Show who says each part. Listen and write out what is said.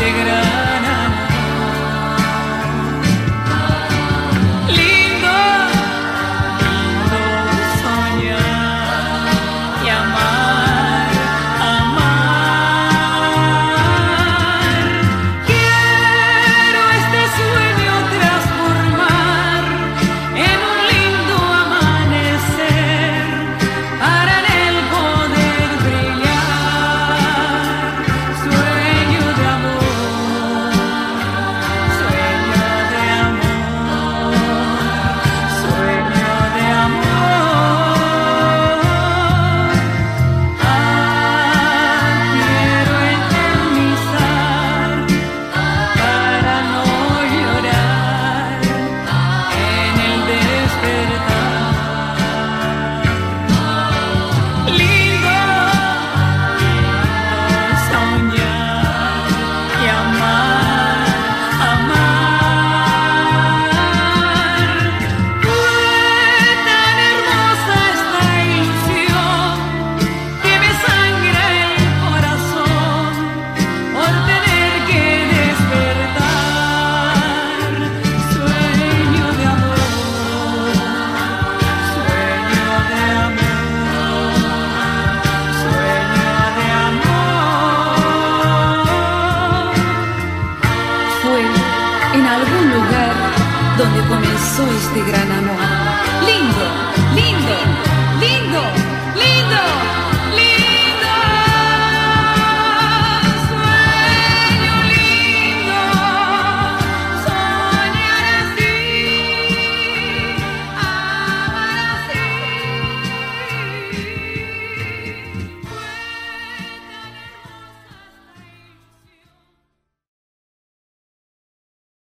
Speaker 1: te grande. algún lugar donde comenzó este gran amor.